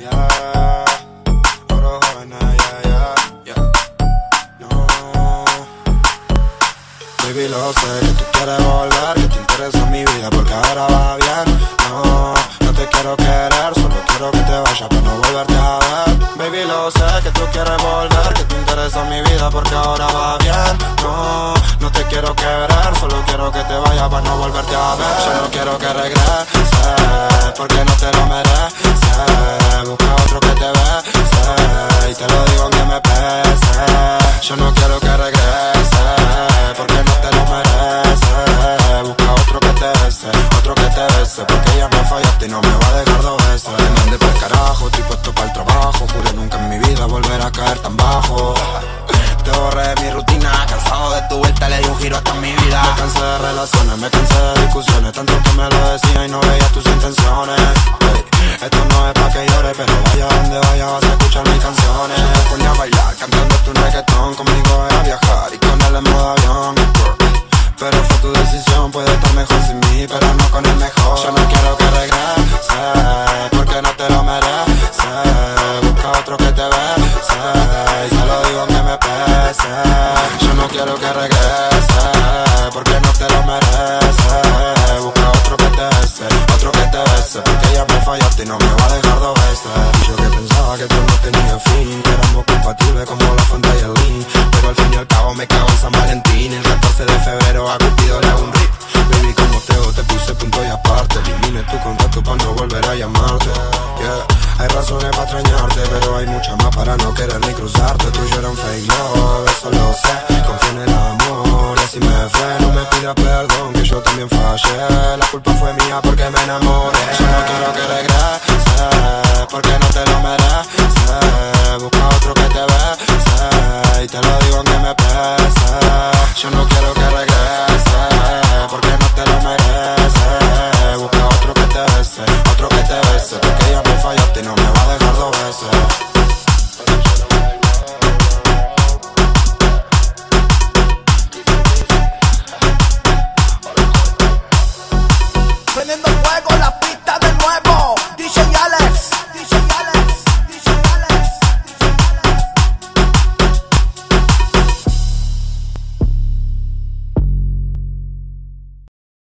Yeah, yeah, yeah, yeah. No, baby, lo sé que tú quieres volver, que te interesa mi vida porque ahora va bien. No, no te quiero querer, solo quiero que te vayas para no volverte a ver. Baby, lo sé que tú quieres volver, que te interesa mi vida porque ahora va bien. No, no te quiero querer, solo quiero que te vayas para no volverte a ver. Yo no quiero que regreses, porque no te lo mereces. Bese, porque ya me fallaste y no me va a dejar dos veces. Me mandé pa'l carajo, estoy puesto para el trabajo. Juré nunca en mi vida volver a caer tan bajo. Te borré de mi rutina, cansado de tu vuelta, le di un giro hasta mi vida. Me cansé de relaciones, me cansé de discusiones, tanto que me lo decía y no veía tus intenciones. Esto no es pa' que llore, pero vaya donde vaya vas a escuchar mis canciones. Me ponía a bailar, cantando tu reggaetón, conmigo era viajar y con él en modo avión. Pero fue tu decisión, puede estar mejor sin mí, pero no con el mejor. Yo no quiero que regrese, porque no te lo mereces. Busca otro que te bese, y te lo digo que me pese. Yo no quiero que regrese, porque no te lo mereces. Busca otro que te bese, otro que te bese, porque ya me fallaste y no me va a dejar dos veces. Yo que pensaba que tú no tenías fin, que éramos compatibles como la Fanta y el Lean. Pero al fin y al cabo me cago en San Hay razones para extrañarte, pero hay muchas más para no querer ni cruzarte. Tú yo era un fake love, eso lo sé. Confía en el amor, y si me fue, no me pidas perdón, que yo también fallé. La culpa fue mía porque me enamoré. Yo no quiero que regreses, porque no te lo mereces. Busca otro que te bese, y te lo digo aunque me pese. Yo no quiero que regreses.